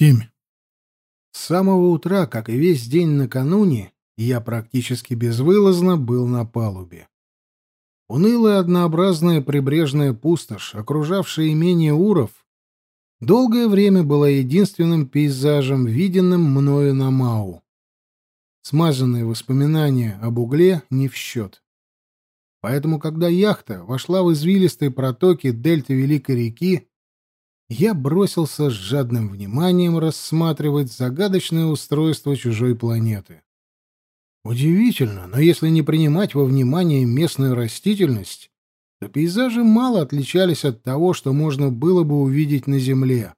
семь. С самого утра, как и весь день накануне, я практически безвылазно был на палубе. Унылая однообразная прибрежная пустошь, окружавшая имение Уров, долгое время была единственным пейзажем, виденным мною на Мау. Смазанные воспоминания об угле не в счет. Поэтому, когда яхта вошла в извилистые протоки дельты Великой реки, я бросился с жадным вниманием рассматривать загадочное устройство чужой планеты. Удивительно, но если не принимать во внимание местную растительность, то пейзажи мало отличались от того, что можно было бы увидеть на Земле.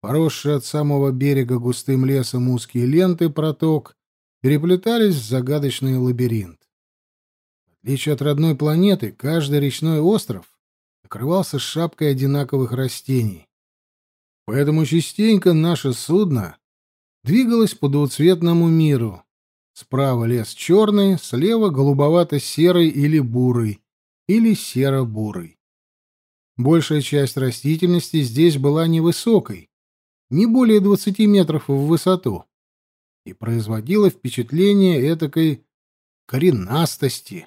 Поросшие от самого берега густым лесом узкие ленты проток переплетались в загадочный лабиринт. В отличие от родной планеты, каждый речной остров покрывался шапкой одинаковых растений. Поэтому частенько наше судно двигалось по двуцветному миру. Справа лес черный, слева голубовато-серый или бурый, или серо-бурый. Большая часть растительности здесь была невысокой, не более 20 метров в высоту, и производила впечатление этакой коренастости.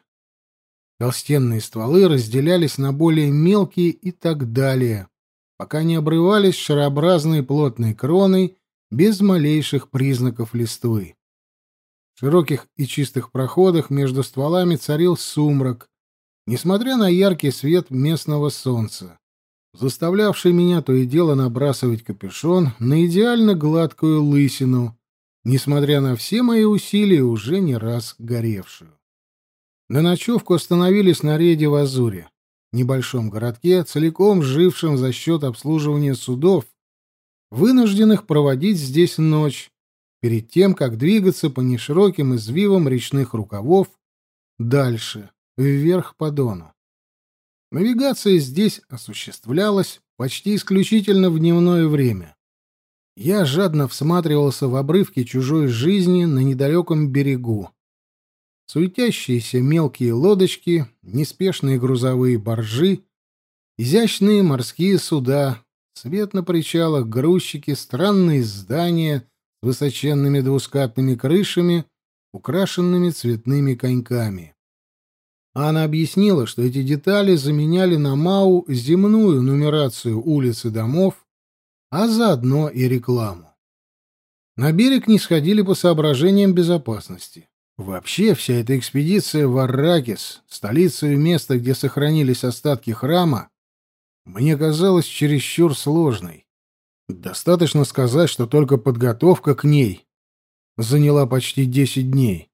Толстенные стволы разделялись на более мелкие и так далее, пока не обрывались шарообразной плотной кроной без малейших признаков листвы. В широких и чистых проходах между стволами царил сумрак, несмотря на яркий свет местного солнца, заставлявший меня то и дело набрасывать капюшон на идеально гладкую лысину, несмотря на все мои усилия, уже не раз горевшую. На ночевку остановились на рейде в Азуре, небольшом городке, целиком жившем за счет обслуживания судов, вынужденных проводить здесь ночь, перед тем, как двигаться по нешироким извивам речных рукавов дальше, вверх по Дону. Навигация здесь осуществлялась почти исключительно в дневное время. Я жадно всматривался в обрывки чужой жизни на недалеком берегу, суетящиеся мелкие лодочки, неспешные грузовые баржи, изящные морские суда, свет на причалах, грузчики, странные здания с высоченными двускатными крышами, украшенными цветными коньками. Она объяснила, что эти детали заменяли на МАУ земную нумерацию улиц и домов, а заодно и рекламу. На берег не сходили по соображениям безопасности. Вообще, вся эта экспедиция в Арракис, столицу и место, где сохранились остатки храма, мне казалась чересчур сложной. Достаточно сказать, что только подготовка к ней заняла почти десять дней.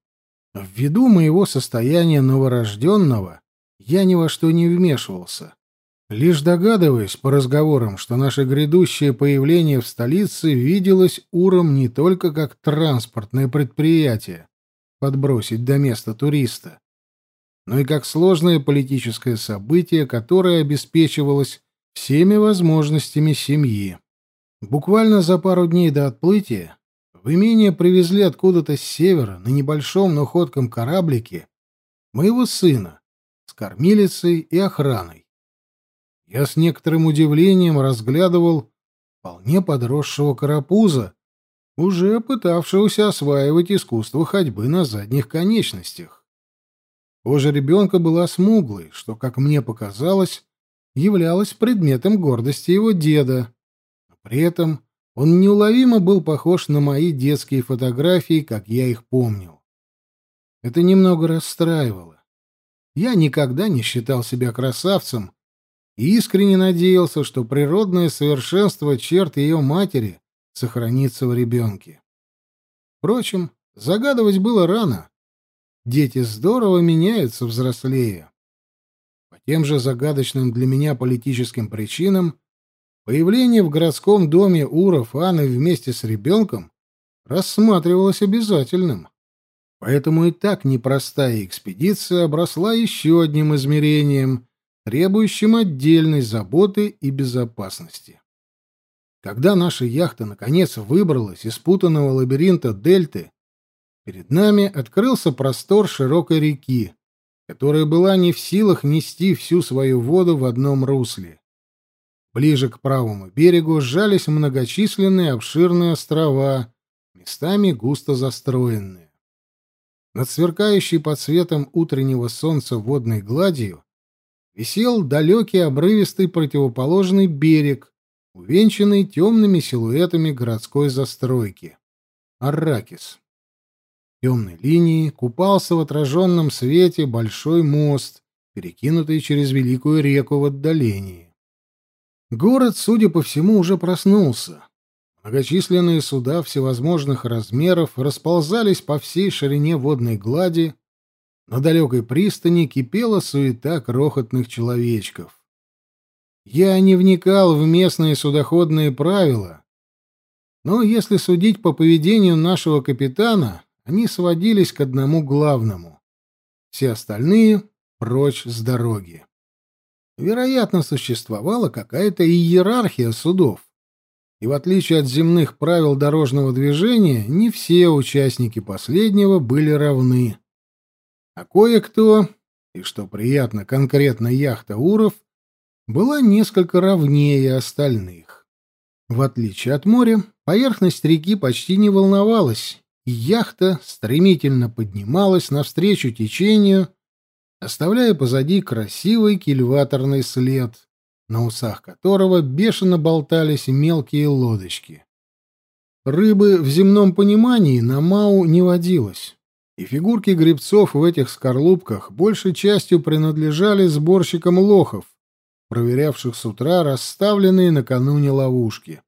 Ввиду моего состояния новорожденного я ни во что не вмешивался. Лишь догадываясь по разговорам, что наше грядущее появление в столице виделось Уром не только как транспортное предприятие, подбросить до места туриста, но и как сложное политическое событие, которое обеспечивалось всеми возможностями семьи. Буквально за пару дней до отплытия в имение привезли откуда-то с севера на небольшом, но ходком кораблике моего сына с кормилицей и охраной. Я с некоторым удивлением разглядывал вполне подросшего карапуза, уже пытавшегося осваивать искусство ходьбы на задних конечностях. Кожа ребенка была смуглой, что, как мне показалось, являлось предметом гордости его деда. При этом он неуловимо был похож на мои детские фотографии, как я их помнил. Это немного расстраивало. Я никогда не считал себя красавцем и искренне надеялся, что природное совершенство черт ее матери сохранится в ребенке. Впрочем, загадывать было рано. Дети здорово меняются, взрослея. По тем же загадочным для меня политическим причинам появление в городском доме Уров Анны вместе с ребенком рассматривалось обязательным. Поэтому и так непростая экспедиция обросла еще одним измерением, требующим отдельной заботы и безопасности. Когда наша яхта наконец выбралась из путанного лабиринта дельты, перед нами открылся простор широкой реки, которая была не в силах нести всю свою воду в одном русле. Ближе к правому берегу сжались многочисленные обширные острова, местами густо застроенные. Над сверкающей под светом утреннего солнца водной гладью висел далекий обрывистый противоположный берег, увенчанный темными силуэтами городской застройки. Арракис. темной линии купался в отраженном свете большой мост, перекинутый через великую реку в отдалении. Город, судя по всему, уже проснулся. Многочисленные суда всевозможных размеров расползались по всей ширине водной глади, на далекой пристани кипела суета крохотных человечков. Я не вникал в местные судоходные правила, но если судить по поведению нашего капитана, они сводились к одному главному. Все остальные — прочь с дороги. Вероятно, существовала какая-то иерархия судов. И в отличие от земных правил дорожного движения, не все участники последнего были равны. А кое-кто, и что приятно, конкретно яхта Уров, была несколько равнее остальных. В отличие от моря, поверхность реки почти не волновалась, и яхта стремительно поднималась навстречу течению, оставляя позади красивый кильваторный след, на усах которого бешено болтались мелкие лодочки. Рыбы в земном понимании на Мау не водилось и фигурки грибцов в этих скорлупках большей частью принадлежали сборщикам лохов, проверявших с утра расставленные накануне ловушки.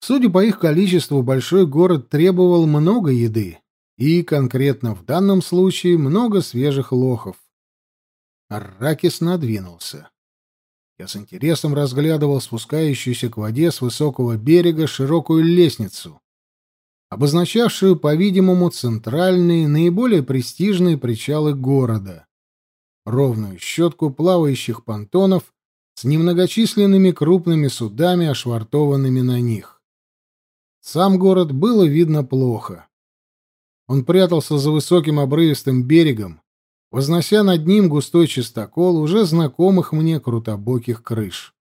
Судя по их количеству, большой город требовал много еды, и конкретно в данном случае много свежих лохов. Арракис надвинулся. Я с интересом разглядывал спускающуюся к воде с высокого берега широкую лестницу, обозначавшую, по-видимому, центральные, наиболее престижные причалы города. Ровную щетку плавающих понтонов с немногочисленными крупными судами, ошвартованными на них. Сам город было видно плохо. Он прятался за высоким обрывистым берегом, вознося над ним густой чистокол уже знакомых мне крутобоких крыш.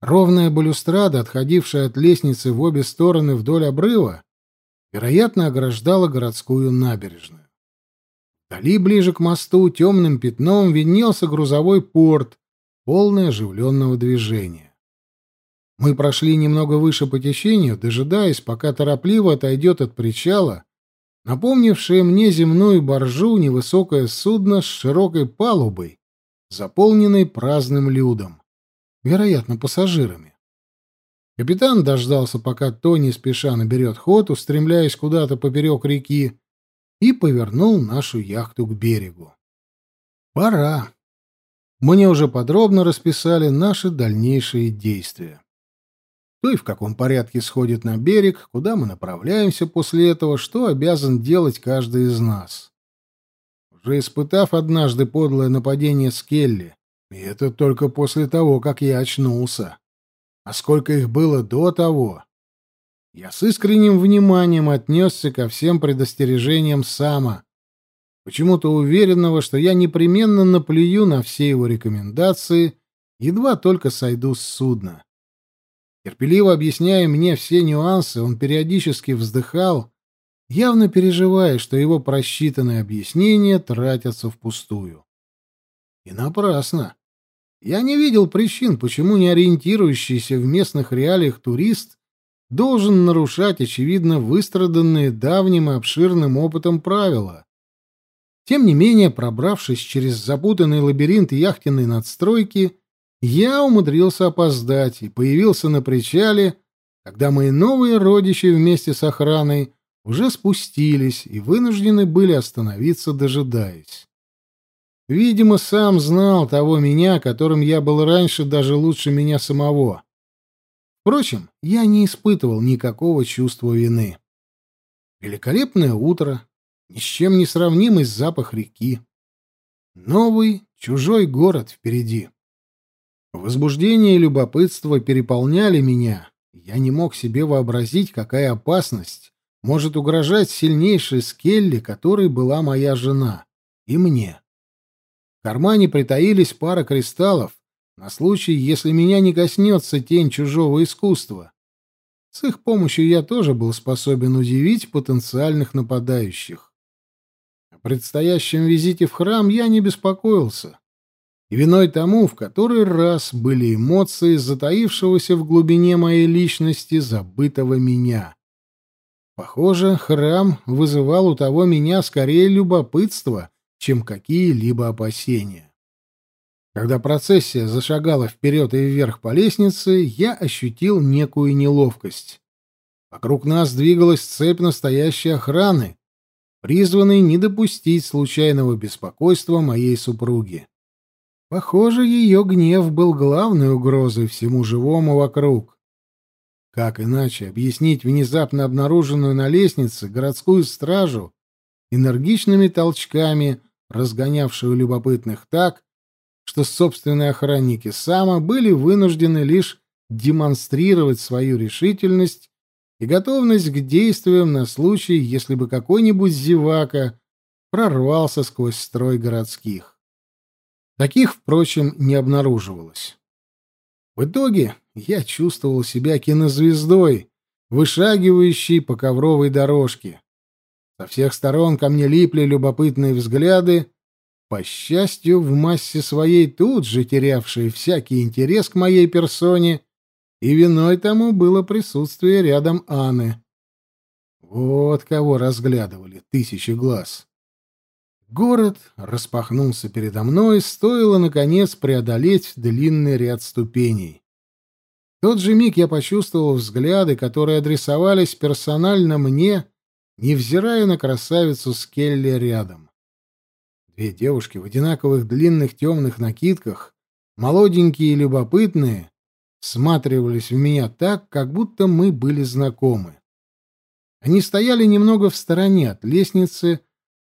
Ровная балюстрада, отходившая от лестницы в обе стороны вдоль обрыва, вероятно, ограждала городскую набережную. Вдали, ближе к мосту, темным пятном виднелся грузовой порт, полный оживленного движения. Мы прошли немного выше по течению, дожидаясь, пока торопливо отойдет от причала, напомнившее мне земную боржу невысокое судно с широкой палубой, заполненной праздным людом, вероятно, пассажирами. Капитан дождался, пока Тони спеша наберет ход, устремляясь куда-то поперек реки, и повернул нашу яхту к берегу. Пора. Мне уже подробно расписали наши дальнейшие действия. То и в каком порядке сходит на берег, куда мы направляемся после этого, что обязан делать каждый из нас. Уже испытав однажды подлое нападение Скелли, и это только после того, как я очнулся, а сколько их было до того. Я с искренним вниманием отнесся ко всем предостережениям Сама, почему-то уверенного, что я непременно наплюю на все его рекомендации, едва только сойду с судна. Терпеливо объясняя мне все нюансы, он периодически вздыхал, явно переживая, что его просчитанные объяснения тратятся впустую. И напрасно. Я не видел причин, почему не ориентирующийся в местных реалиях турист должен нарушать, очевидно, выстраданные давним и обширным опытом правила. Тем не менее, пробравшись через запутанный лабиринт яхтенной надстройки, я умудрился опоздать и появился на причале, когда мои новые родичи вместе с охраной уже спустились и вынуждены были остановиться, дожидаясь. Видимо, сам знал того меня, которым я был раньше даже лучше меня самого. Впрочем, я не испытывал никакого чувства вины. Великолепное утро, ни с чем не сравнимый запах реки. Новый, чужой город впереди. Возбуждение и любопытство переполняли меня. Я не мог себе вообразить, какая опасность может угрожать сильнейшей Скелли, которой была моя жена, и мне. В кармане притаились пара кристаллов, на случай, если меня не коснется тень чужого искусства. С их помощью я тоже был способен удивить потенциальных нападающих. Предстоящем визите в храм я не беспокоился. И виной тому в который раз были эмоции затаившегося в глубине моей личности забытого меня. Похоже, храм вызывал у того меня скорее любопытство, чем какие-либо опасения. Когда процессия зашагала вперед и вверх по лестнице, я ощутил некую неловкость. Вокруг нас двигалась цепь настоящей охраны, призванной не допустить случайного беспокойства моей супруги. Похоже, ее гнев был главной угрозой всему живому вокруг. Как иначе объяснить внезапно обнаруженную на лестнице городскую стражу, энергичными толчками разгонявшую любопытных так, что собственные охранники Сама были вынуждены лишь демонстрировать свою решительность и готовность к действиям на случай, если бы какой-нибудь зевака прорвался сквозь строй городских. Таких, впрочем, не обнаруживалось. В итоге я чувствовал себя кинозвездой, вышагивающей по ковровой дорожке. Со всех сторон ко мне липли любопытные взгляды, по счастью, в массе своей тут же терявшие всякий интерес к моей персоне, и виной тому было присутствие рядом Анны. Вот кого разглядывали тысячи глаз. Город распахнулся передо мной, стоило, наконец, преодолеть длинный ряд ступеней. В тот же миг я почувствовал взгляды, которые адресовались персонально мне, невзирая на красавицу Скелли рядом. Две девушки в одинаковых длинных темных накидках, молоденькие и любопытные, всматривались в меня так, как будто мы были знакомы. Они стояли немного в стороне от лестницы,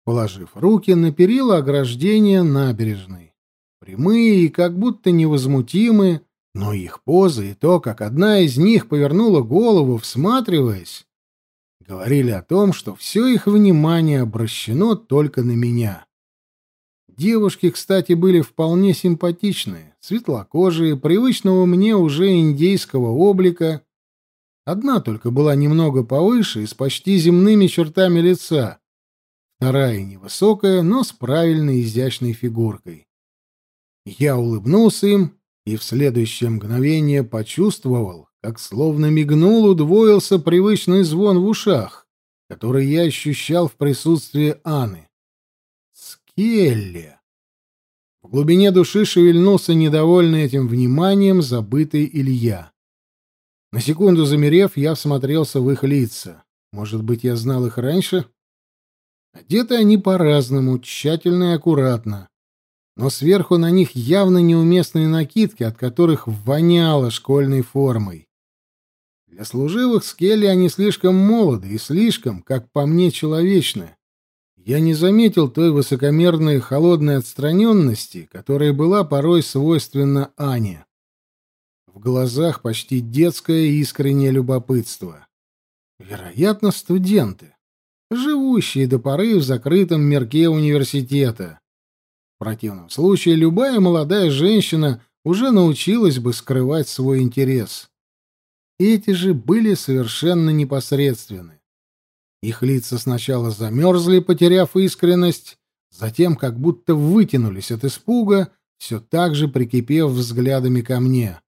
положив руки на перила ограждения набережной. Прямые и как будто невозмутимые, но их позы и то, как одна из них повернула голову, всматриваясь, говорили о том, что все их внимание обращено только на меня. Девушки, кстати, были вполне симпатичные, светлокожие, привычного мне уже индейского облика. Одна только была немного повыше и с почти земными чертами лица, вторая невысокая, но с правильной изящной фигуркой. Я улыбнулся им и в следующее мгновение почувствовал, как словно мигнул, удвоился привычный звон в ушах, который я ощущал в присутствии Анны. Келли. В глубине души шевельнулся недовольный этим вниманием забытый Илья. На секунду замерев, я всмотрелся в их лица. Может быть, я знал их раньше? Одеты они по-разному, тщательно и аккуратно. Но сверху на них явно неуместные накидки, от которых воняло школьной формой. Для служивых скелли они слишком молоды и слишком, как по мне, человечны я не заметил той высокомерной холодной отстраненности, которая была порой свойственна Ане. В глазах почти детское искреннее любопытство. Вероятно, студенты, живущие до поры в закрытом мирке университета. В противном случае любая молодая женщина уже научилась бы скрывать свой интерес. Эти же были совершенно непосредственны. Их лица сначала замерзли, потеряв искренность, затем как будто вытянулись от испуга, все так же прикипев взглядами ко мне.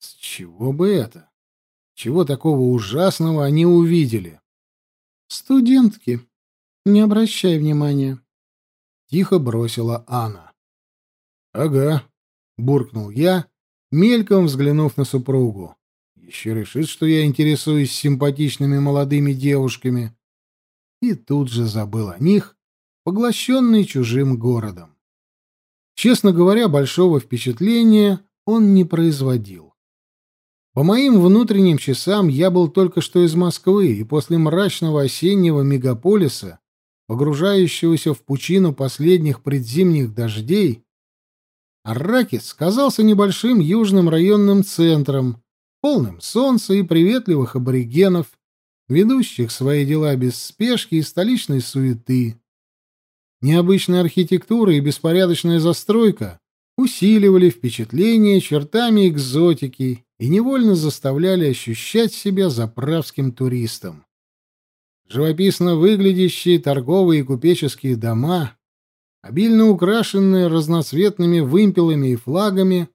С чего бы это? Чего такого ужасного они увидели? «Студентки, не обращай внимания», — тихо бросила Анна. «Ага», — буркнул я, мельком взглянув на супругу. Еще решит, что я интересуюсь симпатичными молодыми девушками. И тут же забыл о них, поглощенный чужим городом. Честно говоря, большого впечатления он не производил. По моим внутренним часам я был только что из Москвы, и после мрачного осеннего мегаполиса, погружающегося в пучину последних предзимних дождей, Арракис казался небольшим южным районным центром, полным солнца и приветливых аборигенов, ведущих свои дела без спешки и столичной суеты. Необычная архитектура и беспорядочная застройка усиливали впечатление чертами экзотики и невольно заставляли ощущать себя заправским туристом. Живописно выглядящие торговые и купеческие дома, обильно украшенные разноцветными вымпелами и флагами,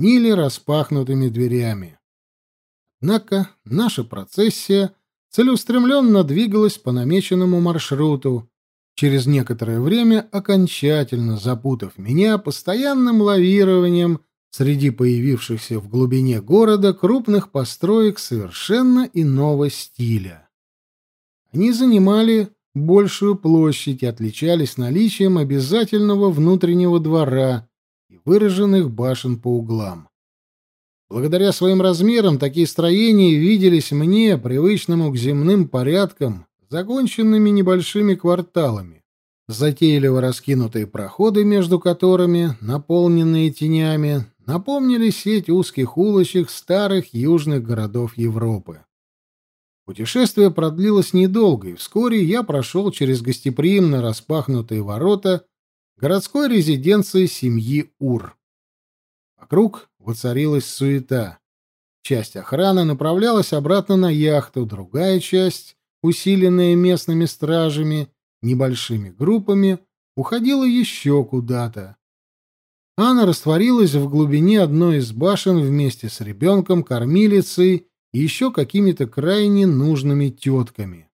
манили распахнутыми дверями. Однако наша процессия целеустремленно двигалась по намеченному маршруту, через некоторое время окончательно запутав меня постоянным лавированием среди появившихся в глубине города крупных построек совершенно иного стиля. Они занимали большую площадь и отличались наличием обязательного внутреннего двора выраженных башен по углам. Благодаря своим размерам такие строения виделись мне, привычному к земным порядкам, законченными небольшими кварталами, затейливо раскинутые проходы между которыми, наполненные тенями, напомнили сеть узких улочек старых южных городов Европы. Путешествие продлилось недолго, и вскоре я прошел через гостеприимно распахнутые ворота городской резиденции семьи Ур. Вокруг воцарилась суета. Часть охраны направлялась обратно на яхту, другая часть, усиленная местными стражами, небольшими группами, уходила еще куда-то. Анна растворилась в глубине одной из башен вместе с ребенком, кормилицей и еще какими-то крайне нужными тетками.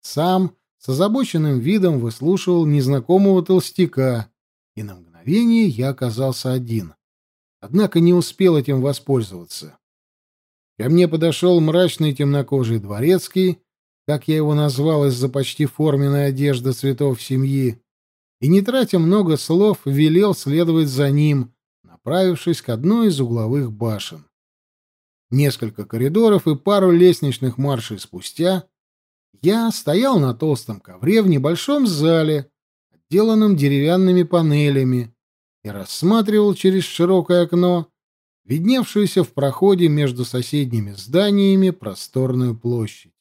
Сам с озабоченным видом выслушивал незнакомого толстяка, и на мгновение я оказался один. Однако не успел этим воспользоваться. Ко мне подошел мрачный темнокожий дворецкий, как я его назвал из-за почти форменной одежды цветов семьи, и, не тратя много слов, велел следовать за ним, направившись к одной из угловых башен. Несколько коридоров и пару лестничных маршей спустя я стоял на толстом ковре в небольшом зале, отделанном деревянными панелями, и рассматривал через широкое окно видневшуюся в проходе между соседними зданиями просторную площадь.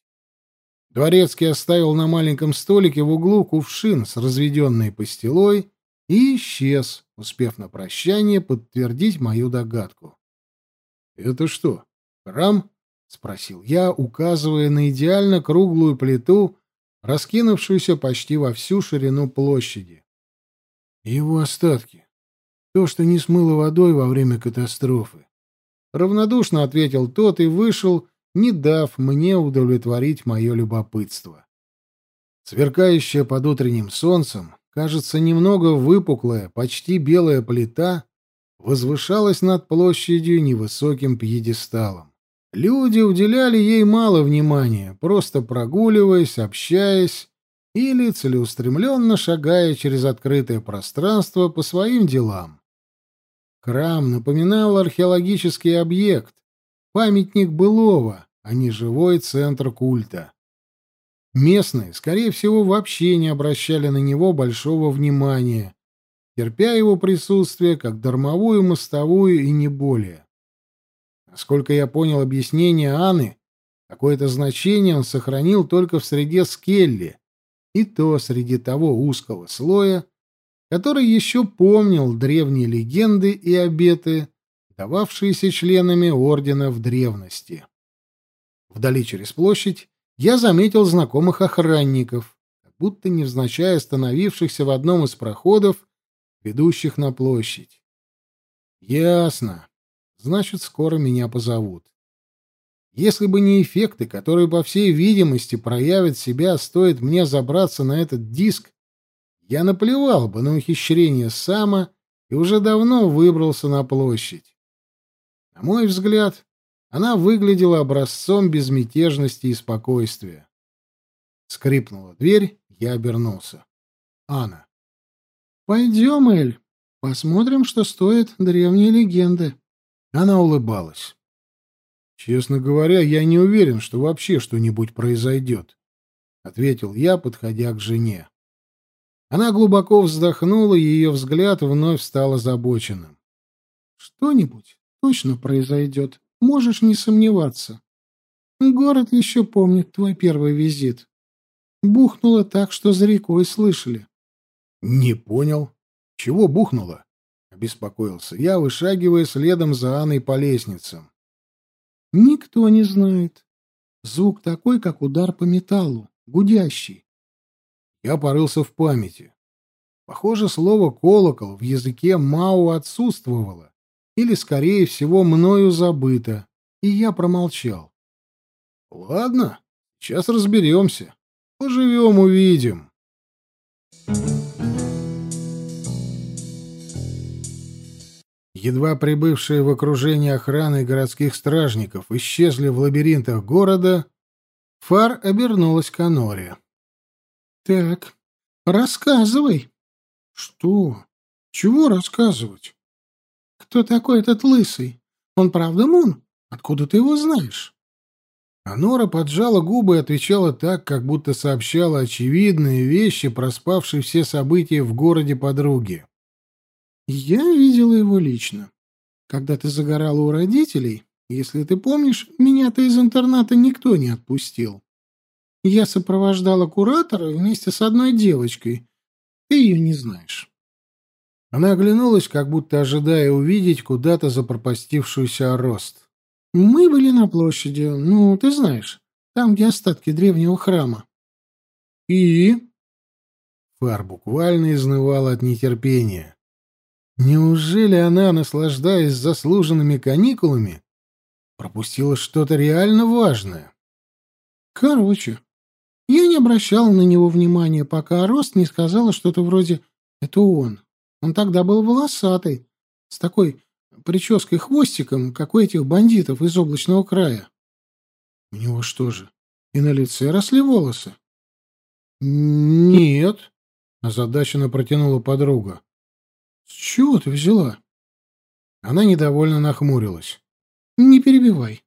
Дворецкий оставил на маленьком столике в углу кувшин с разведенной пастилой и исчез, успев на прощание подтвердить мою догадку. — Это что, храм? — спросил я, указывая на идеально круглую плиту, раскинувшуюся почти во всю ширину площади. — Его остатки. То, что не смыло водой во время катастрофы. Равнодушно ответил тот и вышел, не дав мне удовлетворить мое любопытство. Сверкающая под утренним солнцем, кажется, немного выпуклая, почти белая плита возвышалась над площадью невысоким пьедесталом. Люди уделяли ей мало внимания, просто прогуливаясь, общаясь или целеустремленно шагая через открытое пространство по своим делам. Храм напоминал археологический объект, Памятник былого, а не живой центр культа. Местные, скорее всего, вообще не обращали на него большого внимания, терпя его присутствие как дармовую мостовую и не более. Насколько я понял объяснение Анны, какое-то значение он сохранил только в среде Скелли, и то среди того узкого слоя, который еще помнил древние легенды и обеты дававшиеся членами ордена в древности. Вдали через площадь я заметил знакомых охранников, как будто невзначай остановившихся в одном из проходов, ведущих на площадь. Ясно. Значит, скоро меня позовут. Если бы не эффекты, которые, по всей видимости, проявят себя, стоит мне забраться на этот диск, я наплевал бы на ухищрение Сама и уже давно выбрался на площадь. На мой взгляд, она выглядела образцом безмятежности и спокойствия. Скрипнула дверь, я обернулся. Анна. «Пойдем, Эль, посмотрим, что стоят древние легенды». Она улыбалась. «Честно говоря, я не уверен, что вообще что-нибудь произойдет», — ответил я, подходя к жене. Она глубоко вздохнула, и ее взгляд вновь стал озабоченным. «Что-нибудь точно произойдет, можешь не сомневаться. Город еще помнит твой первый визит. Бухнуло так, что за рекой слышали. — Не понял. Чего бухнуло? — обеспокоился я, вышагивая следом за Анной по лестницам. Никто не знает. Звук такой, как удар по металлу, гудящий. Я порылся в памяти. Похоже, слово «колокол» в языке Мау отсутствовало, или, скорее всего, мною забыто, и я промолчал. Ладно, сейчас разберемся. Поживем, увидим. Едва прибывшие в окружение охраны городских стражников исчезли в лабиринтах города, Фар обернулась к Аноре. — Так, рассказывай. — Что? Чего рассказывать? — Кто такой этот лысый? Он правда Мун? Откуда ты его знаешь? Анора поджала губы и отвечала так, как будто сообщала очевидные вещи, проспавшие все события в городе подруги. Я видела его лично. Когда ты загорала у родителей, если ты помнишь, меня-то из интерната никто не отпустил. Я сопровождала куратора вместе с одной девочкой. Ты ее не знаешь. Она оглянулась, как будто ожидая увидеть куда-то запропастившуюся рост. Мы были на площади, ну, ты знаешь, там, где остатки древнего храма. И? Фар буквально изнывал от нетерпения. Неужели она, наслаждаясь заслуженными каникулами, пропустила что-то реально важное? Короче, я не обращал на него внимания, пока Рост не сказала что-то вроде «это он». Он тогда был волосатый, с такой прической-хвостиком, как у этих бандитов из облачного края. У него что же, и на лице росли волосы? Нет, озадаченно протянула подруга. С чего ты взяла? Она недовольно нахмурилась. Не перебивай.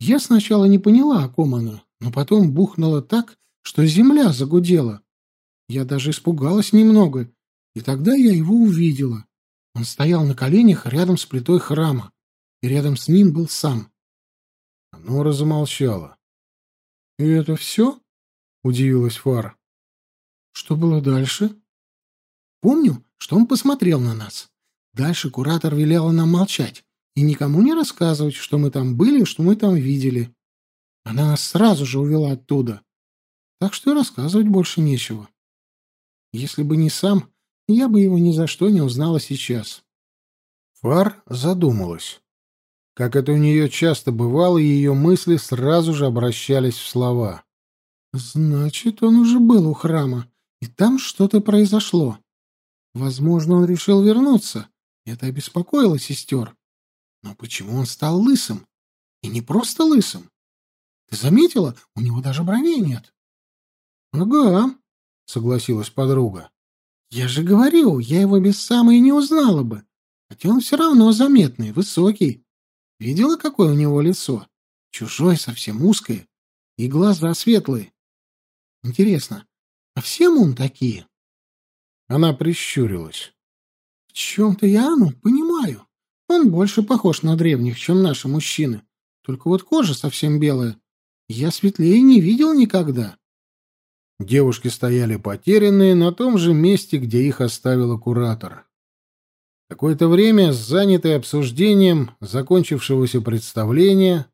Я сначала не поняла, о ком она, но потом бухнула так, что земля загудела. Я даже испугалась немного, и тогда я его увидела. Он стоял на коленях рядом с плитой храма, и рядом с ним был сам. Нора замолчала. — И это все? — удивилась Фара. — Что было дальше? — Помню, что он посмотрел на нас. Дальше куратор велела нам молчать и никому не рассказывать, что мы там были что мы там видели. Она нас сразу же увела оттуда. Так что и рассказывать больше нечего. Если бы не сам, я бы его ни за что не узнала сейчас. Фар задумалась. Как это у нее часто бывало, ее мысли сразу же обращались в слова. «Значит, он уже был у храма, и там что-то произошло. Возможно, он решил вернуться. Это обеспокоило сестер. Но почему он стал лысым? И не просто лысым. Ты заметила? У него даже бровей нет». «Ага», — согласилась подруга. Я же говорю, я его без самой не узнала бы. Хотя он все равно заметный, высокий. Видела, какое у него лицо? Чужое, совсем узкое. И глаза светлые. Интересно, а все мун такие? Она прищурилась. В чем-то я, ну, понимаю. Он больше похож на древних, чем наши мужчины. Только вот кожа совсем белая. Я светлее не видел никогда. Девушки стояли потерянные на том же месте, где их оставила куратор. Какое-то время, занятые обсуждением закончившегося представления,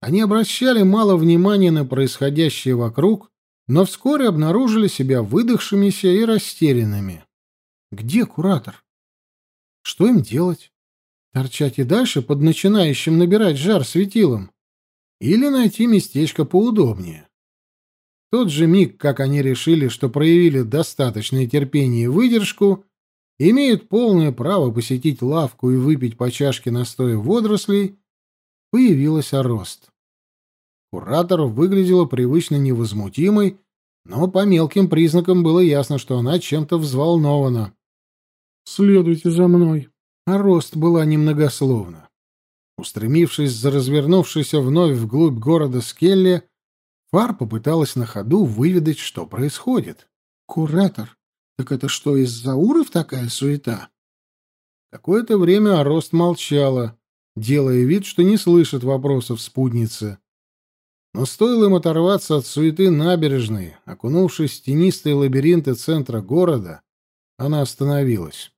они обращали мало внимания на происходящее вокруг, но вскоре обнаружили себя выдохшимися и растерянными. Где куратор? Что им делать? Торчать и дальше под начинающим набирать жар светилом? Или найти местечко поудобнее? тот же миг, как они решили, что проявили достаточное терпение и выдержку, имеют полное право посетить лавку и выпить по чашке настоя водорослей, появилась Орост. Куратор выглядела привычно невозмутимой, но по мелким признакам было ясно, что она чем-то взволнована. «Следуйте за мной». А Рост была немногословна. Устремившись за развернувшейся вновь вглубь города Скелли, Фар попыталась на ходу выведать, что происходит. «Куратор, так это что, из-за уров такая суета?» Какое-то время Арост молчала, делая вид, что не слышит вопросов спутницы. Но стоило им оторваться от суеты набережной, окунувшись в тенистые лабиринты центра города, она остановилась.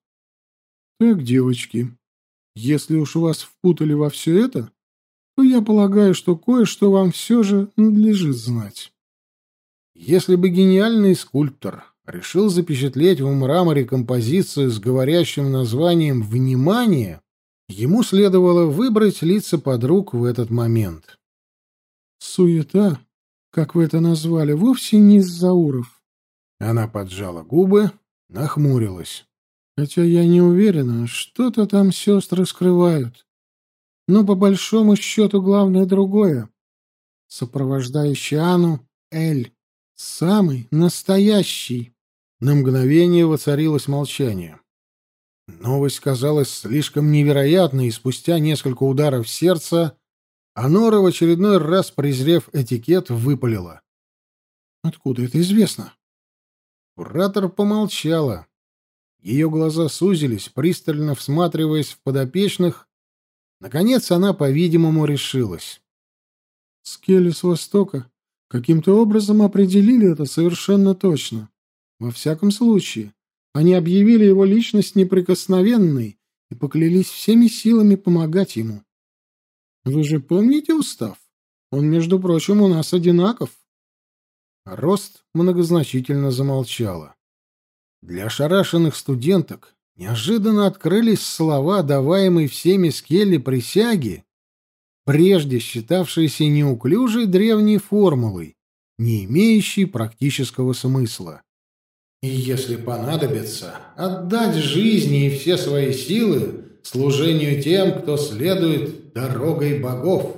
Так, девочки, если уж вас впутали во все это, то я полагаю, что кое-что вам все же надлежит знать. Если бы гениальный скульптор решил запечатлеть в мраморе композицию с говорящим названием «Внимание», ему следовало выбрать лица подруг в этот момент. «Суета, как вы это назвали, вовсе не из Зауров». Она поджала губы, нахмурилась. «Хотя я не уверена, что-то там сестры скрывают. Но по большому счету главное другое. Сопровождающий Ану — Эль, самый настоящий». На мгновение воцарилось молчание. Новость казалась слишком невероятной, и спустя несколько ударов сердца Анора в очередной раз, презрев этикет, выпалила. «Откуда это известно?» Куратор помолчала. Ее глаза сузились, пристально всматриваясь в подопечных. Наконец она, по-видимому, решилась. «Скелли с Востока каким-то образом определили это совершенно точно. Во всяком случае, они объявили его личность неприкосновенной и поклялись всеми силами помогать ему. Вы же помните устав? Он, между прочим, у нас одинаков. Рост многозначительно замолчала. Для ошарашенных студенток неожиданно открылись слова, даваемые всеми Скелли присяги, прежде считавшиеся неуклюжей древней формулой, не имеющей практического смысла. И если понадобится, отдать жизни и все свои силы служению тем, кто следует дорогой богов.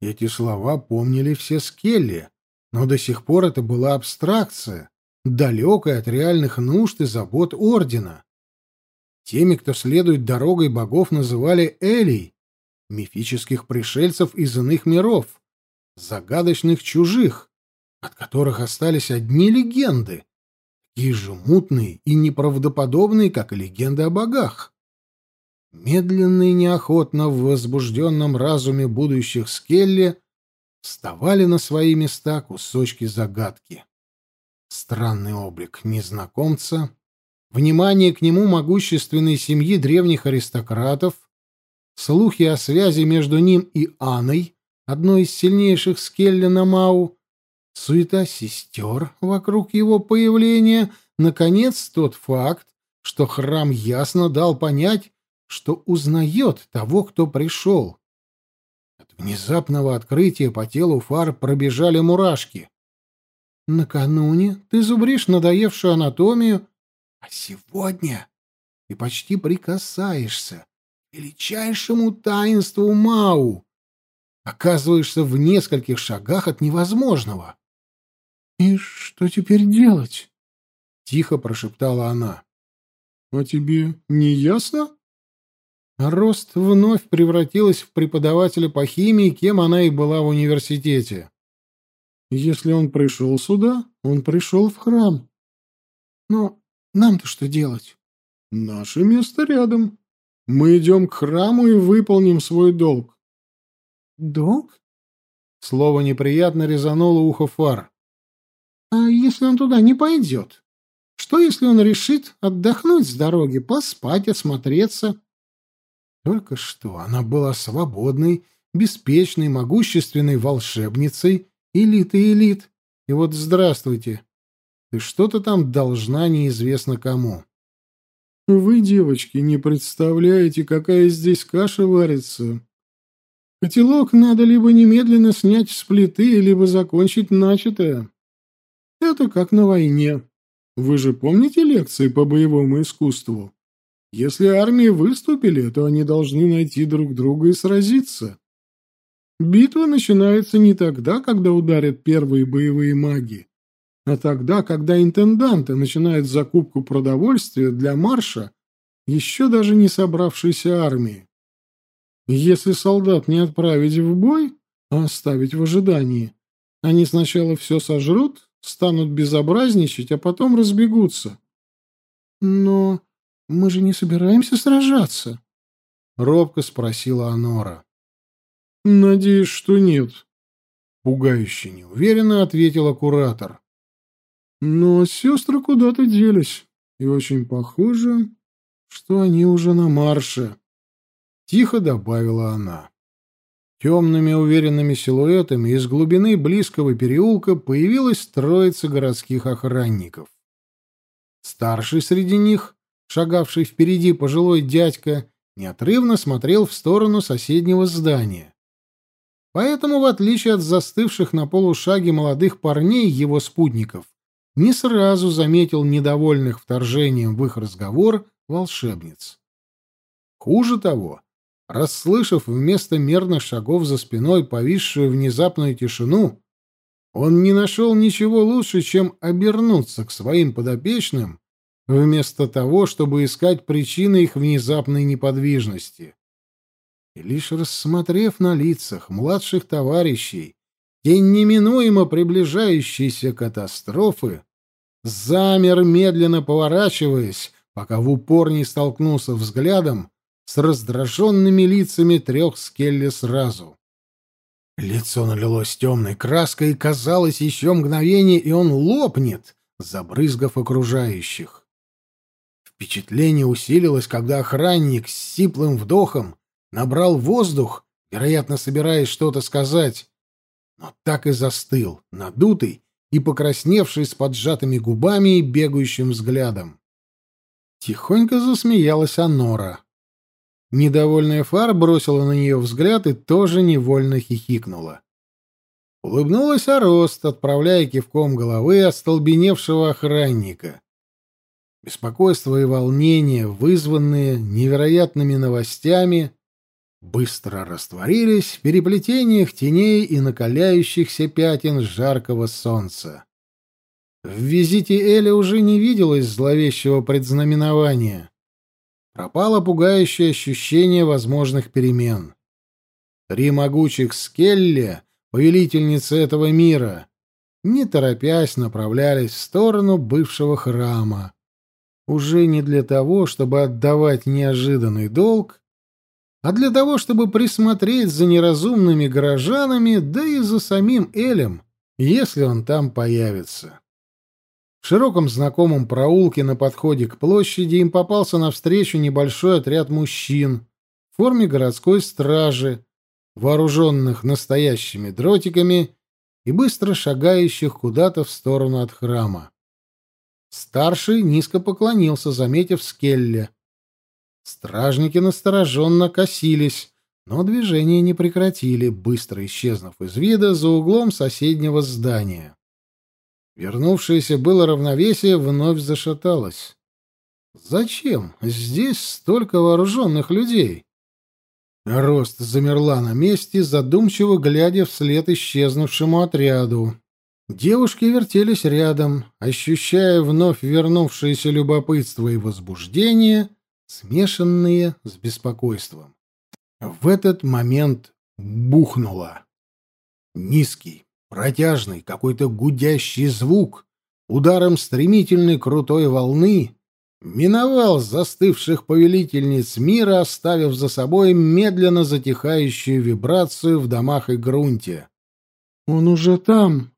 Эти слова помнили все Скелли, но до сих пор это была абстракция, далекая от реальных нужд и забот Ордена. Теми, кто следует дорогой богов, называли Элей, мифических пришельцев из иных миров, загадочных чужих, от которых остались одни легенды такие же мутные и неправдоподобные, как и легенды о богах. Медленно и неохотно в возбужденном разуме будущих Скелли вставали на свои места кусочки загадки. Странный облик незнакомца, внимание к нему могущественной семьи древних аристократов, слухи о связи между ним и Анной, одной из сильнейших Скелли на Мау, суета сестер вокруг его появления, наконец, тот факт, что храм ясно дал понять, что узнает того, кто пришел. От внезапного открытия по телу фар пробежали мурашки. Накануне ты зубришь надоевшую анатомию, а сегодня ты почти прикасаешься к величайшему таинству Мау, оказываешься в нескольких шагах от невозможного. «И что теперь делать?» — тихо прошептала она. «А тебе не ясно?» Рост вновь превратилась в преподавателя по химии, кем она и была в университете. «Если он пришел сюда, он пришел в храм. Но нам-то что делать?» «Наше место рядом. Мы идем к храму и выполним свой долг». «Долг?» Слово неприятно резануло ухо фар. А если он туда не пойдет? Что, если он решит отдохнуть с дороги, поспать, осмотреться? Только что она была свободной, беспечной, могущественной волшебницей, элиты элит. И вот здравствуйте. Ты что-то там должна неизвестно кому. Вы, девочки, не представляете, какая здесь каша варится. Котелок надо либо немедленно снять с плиты, либо закончить начатое. Это как на войне. Вы же помните лекции по боевому искусству? Если армии выступили, то они должны найти друг друга и сразиться. Битва начинается не тогда, когда ударят первые боевые маги, а тогда, когда интенданты начинают закупку продовольствия для марша еще даже не собравшейся армии. Если солдат не отправить в бой, а оставить в ожидании, они сначала все сожрут, станут безобразничать, а потом разбегутся. Но мы же не собираемся сражаться, робко спросила Анора. Надеюсь, что нет, пугающе неуверенно ответила куратор. Но сестры куда-то делись, и очень похоже, что они уже на марше. Тихо добавила она. Темными уверенными силуэтами из глубины близкого переулка появилась троица городских охранников. Старший среди них, шагавший впереди пожилой дядька, неотрывно смотрел в сторону соседнего здания. Поэтому, в отличие от застывших на полушаге молодых парней его спутников, не сразу заметил недовольных вторжением в их разговор волшебниц. Хуже того, расслышав вместо мерных шагов за спиной повисшую внезапную тишину, он не нашел ничего лучше, чем обернуться к своим подопечным вместо того, чтобы искать причины их внезапной неподвижности. И лишь рассмотрев на лицах младших товарищей тень неминуемо приближающейся катастрофы, замер, медленно поворачиваясь, пока в упор не столкнулся взглядом с раздраженными лицами трех скелли сразу. Лицо налилось темной краской, казалось еще мгновение, и он лопнет, забрызгав окружающих. Впечатление усилилось, когда охранник с сиплым вдохом набрал воздух, вероятно, собираясь что-то сказать, но так и застыл, надутый и покрасневший с поджатыми губами и бегающим взглядом. Тихонько засмеялась Анора. Недовольная Фар бросила на нее взгляд и тоже невольно хихикнула. Улыбнулась Арост, отправляя кивком головы остолбеневшего охранника. Беспокойство и волнение, вызванные невероятными новостями, быстро растворились в переплетениях теней и накаляющихся пятен жаркого солнца. В визите Эли уже не виделось зловещего предзнаменования. Пропало пугающее ощущение возможных перемен. Три могучих Скелли, повелительницы этого мира, не торопясь направлялись в сторону бывшего храма. Уже не для того, чтобы отдавать неожиданный долг, а для того, чтобы присмотреть за неразумными горожанами, да и за самим Элем, если он там появится. В широком знакомом проулке на подходе к площади им попался навстречу небольшой отряд мужчин в форме городской стражи, вооруженных настоящими дротиками и быстро шагающих куда-то в сторону от храма. Старший низко поклонился, заметив Скелли. Стражники настороженно косились, но движение не прекратили, быстро исчезнув из вида за углом соседнего здания. Вернувшееся было равновесие вновь зашаталось. Зачем здесь столько вооруженных людей? Рост замерла на месте, задумчиво глядя вслед исчезнувшему отряду. Девушки вертелись рядом, ощущая вновь вернувшееся любопытство и возбуждение, смешанные с беспокойством. В этот момент бухнуло. Низкий, Протяжный, какой-то гудящий звук, ударом стремительной крутой волны, миновал застывших повелительниц мира, оставив за собой медленно затихающую вибрацию в домах и грунте. «Он уже там!» —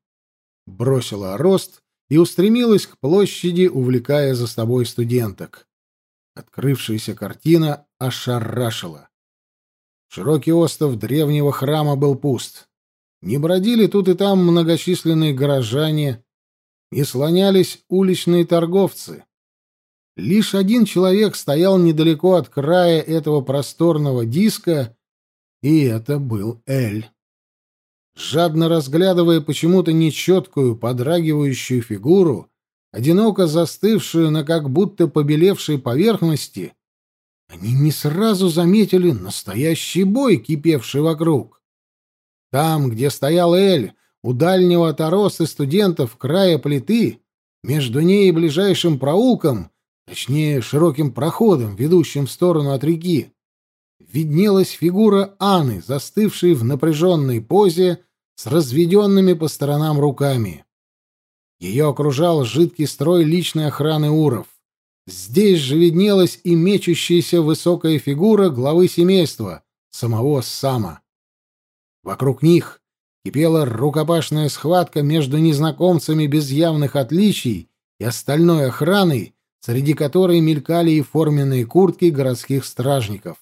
бросила рост и устремилась к площади, увлекая за собой студенток. Открывшаяся картина ошарашила. Широкий остов древнего храма был пуст. Не бродили тут и там многочисленные горожане, не слонялись уличные торговцы. Лишь один человек стоял недалеко от края этого просторного диска, и это был Эль. Жадно разглядывая почему-то нечеткую, подрагивающую фигуру, одиноко застывшую на как будто побелевшей поверхности, они не сразу заметили настоящий бой, кипевший вокруг. Там, где стоял Эль, у дальнего от студентов края плиты, между ней и ближайшим проулком, точнее, широким проходом, ведущим в сторону от реки, виднелась фигура Анны, застывшей в напряженной позе с разведенными по сторонам руками. Ее окружал жидкий строй личной охраны уров. Здесь же виднелась и мечущаяся высокая фигура главы семейства, самого Сама. Вокруг них кипела рукопашная схватка между незнакомцами без явных отличий и остальной охраной, среди которой мелькали и форменные куртки городских стражников.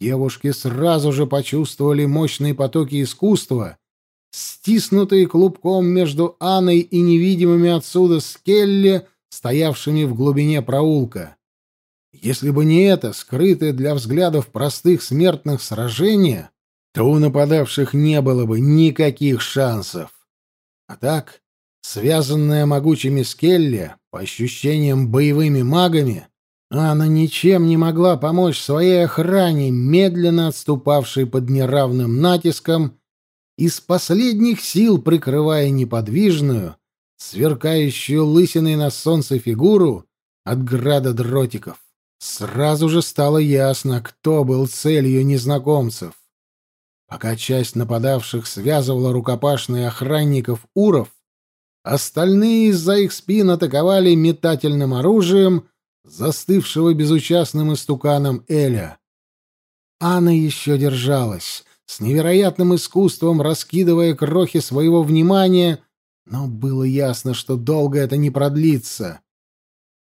Девушки сразу же почувствовали мощные потоки искусства, стиснутые клубком между Анной и невидимыми отсюда Скелли, стоявшими в глубине проулка. Если бы не это, скрытое для взглядов простых смертных сражение, то у нападавших не было бы никаких шансов. А так, связанная могучими Скелли, по ощущениям боевыми магами, она ничем не могла помочь своей охране, медленно отступавшей под неравным натиском, из последних сил прикрывая неподвижную, сверкающую лысиной на солнце фигуру от града дротиков. Сразу же стало ясно, кто был целью незнакомцев. Пока часть нападавших связывала рукопашные охранников уров, остальные из-за их спин атаковали метательным оружием застывшего безучастным истуканом Эля. Анна еще держалась, с невероятным искусством раскидывая крохи своего внимания, но было ясно, что долго это не продлится.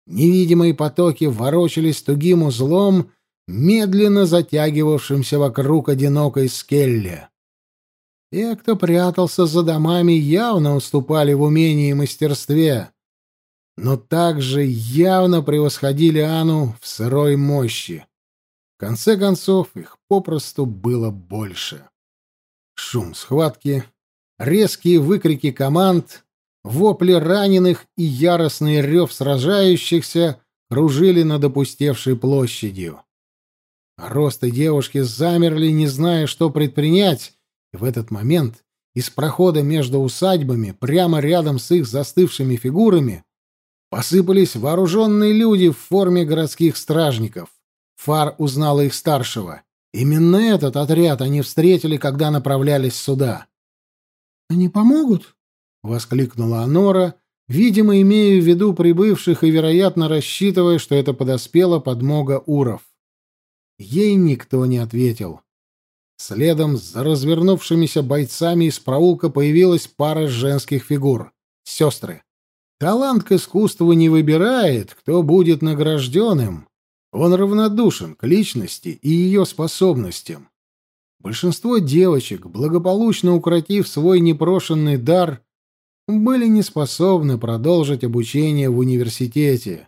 Невидимые потоки ворочались тугим узлом, медленно затягивавшимся вокруг одинокой скелли. Те, кто прятался за домами, явно уступали в умении и мастерстве но также явно превосходили Ану в сырой мощи. В конце концов, их попросту было больше. Шум схватки, резкие выкрики команд, вопли раненых и яростный рев сражающихся кружили над опустевшей площадью. Росты девушки замерли, не зная, что предпринять, и в этот момент из прохода между усадьбами, прямо рядом с их застывшими фигурами, Посыпались вооруженные люди в форме городских стражников. Фар узнала их старшего. Именно этот отряд они встретили, когда направлялись сюда. «Они помогут?» — воскликнула Анора, видимо, имея в виду прибывших и, вероятно, рассчитывая, что это подоспела подмога уров. Ей никто не ответил. Следом за развернувшимися бойцами из проулка появилась пара женских фигур — сестры. Талант к искусству не выбирает, кто будет награжден им. Он равнодушен к личности и ее способностям. Большинство девочек, благополучно укротив свой непрошенный дар, были не способны продолжить обучение в университете.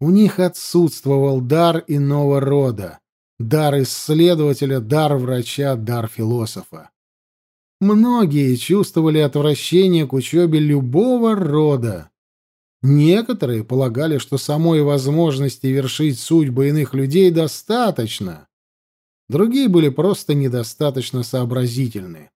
У них отсутствовал дар иного рода. Дар исследователя, дар врача, дар философа. Многие чувствовали отвращение к учебе любого рода. Некоторые полагали, что самой возможности вершить судьбы иных людей достаточно. Другие были просто недостаточно сообразительны.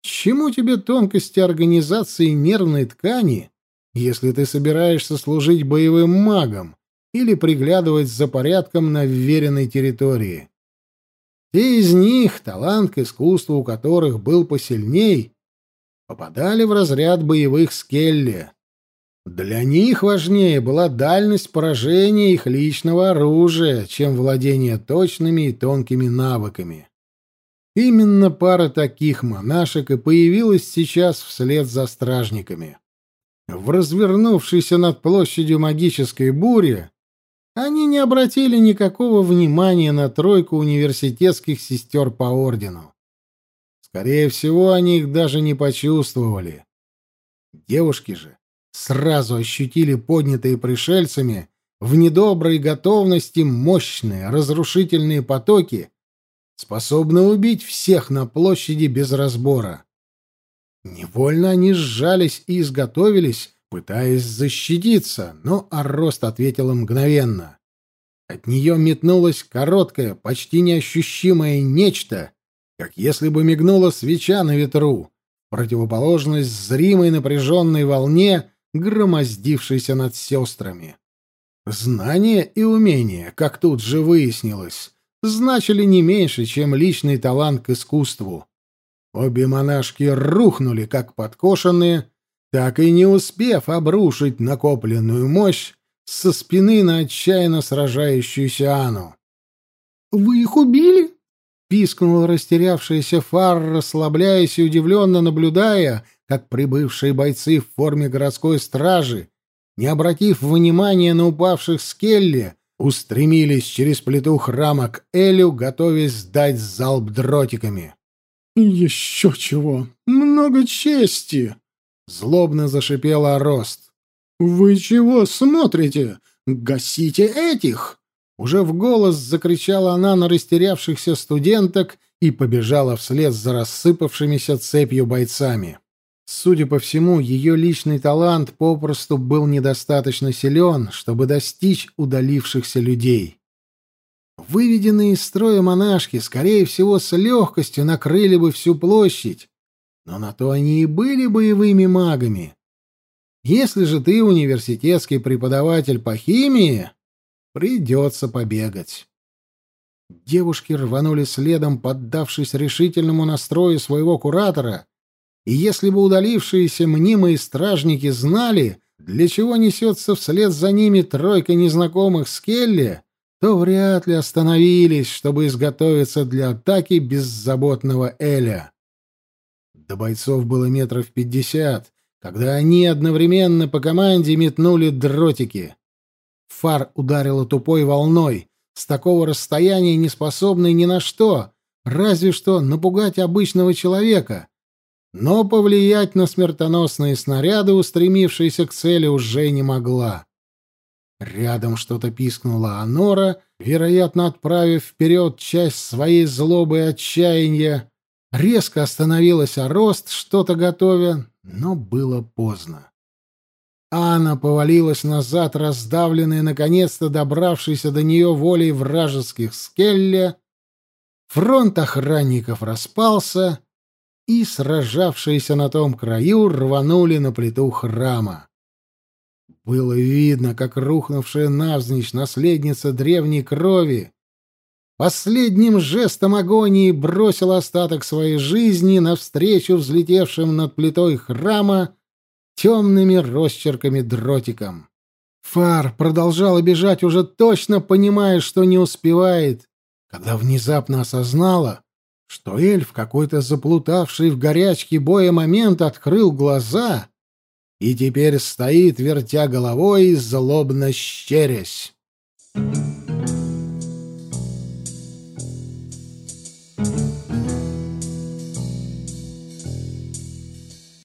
Чему тебе тонкости организации нервной ткани, если ты собираешься служить боевым магом или приглядывать за порядком на вверенной территории? Те из них, талант к искусству у которых был посильней, попадали в разряд боевых скелли. Для них важнее была дальность поражения их личного оружия, чем владение точными и тонкими навыками. Именно пара таких монашек и появилась сейчас вслед за стражниками. В развернувшейся над площадью магической буре они не обратили никакого внимания на тройку университетских сестер по ордену. Скорее всего, они их даже не почувствовали. Девушки же сразу ощутили поднятые пришельцами в недоброй готовности мощные разрушительные потоки, способные убить всех на площади без разбора. Невольно они сжались и изготовились пытаясь защититься, но Арост ответила мгновенно. От нее метнулось короткое, почти неощущимое нечто, как если бы мигнула свеча на ветру, противоположность зримой напряженной волне, громоздившейся над сестрами. Знания и умения, как тут же выяснилось, значили не меньше, чем личный талант к искусству. Обе монашки рухнули, как подкошенные, так и не успев обрушить накопленную мощь со спины на отчаянно сражающуюся Ану. «Вы их убили?» — пискнул растерявшийся Фар, расслабляясь и удивленно наблюдая, как прибывшие бойцы в форме городской стражи не обратив внимания на упавших скелли, устремились через плиту храма к Элю, готовясь сдать залп дротиками. «Еще чего! Много чести!» — злобно зашипела Орост. «Вы чего смотрите? Гасите этих!» Уже в голос закричала она на растерявшихся студенток и побежала вслед за рассыпавшимися цепью бойцами. Судя по всему, ее личный талант попросту был недостаточно силен, чтобы достичь удалившихся людей. Выведенные из строя монашки, скорее всего, с легкостью накрыли бы всю площадь, но на то они и были боевыми магами. Если же ты университетский преподаватель по химии, придется побегать. Девушки рванули следом, поддавшись решительному настрою своего куратора, и если бы удалившиеся мнимые стражники знали, для чего несется вслед за ними тройка незнакомых Скелли, то вряд ли остановились, чтобы изготовиться для атаки беззаботного Эля. До бойцов было метров пятьдесят, когда они одновременно по команде метнули дротики. Фар ударила тупой волной, с такого расстояния не способной ни на что, разве что напугать обычного человека, но повлиять на смертоносные снаряды, устремившиеся к цели, уже не могла. Рядом что-то пискнула Анора, вероятно, отправив вперед часть своей злобы и отчаяния. Резко остановилась Орост, что-то готовя, но было поздно. Анна повалилась назад, раздавленная, наконец-то добравшейся до нее волей вражеских скелля. Фронт охранников распался, и сражавшиеся на том краю рванули на плиту храма. Было видно, как рухнувшая навзничь наследница древней крови последним жестом агонии бросила остаток своей жизни навстречу взлетевшим над плитой храма темными росчерками дротиком. Фар продолжала бежать, уже точно понимая, что не успевает, когда внезапно осознала, что эльф, какой-то заплутавший в горячке боя момент, открыл глаза и теперь стоит, вертя головой, злобно щерясь.